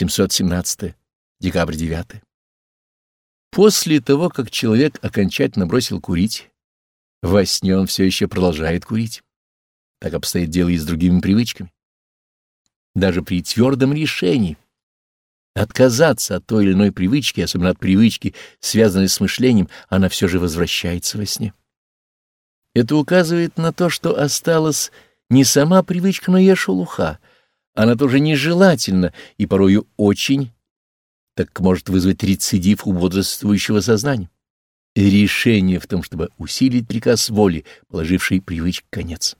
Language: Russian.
717. Декабрь 9. После того, как человек окончательно бросил курить, во сне он все еще продолжает курить. Так обстоит дело и с другими привычками. Даже при твердом решении отказаться от той или иной привычки, особенно от привычки, связанной с мышлением, она все же возвращается во сне. Это указывает на то, что осталась не сама привычка, но и шелуха. Она тоже нежелательна и порою очень, так может вызвать рецидив у бодрствующего сознания. Решение в том, чтобы усилить приказ воли, положивший привычке конец.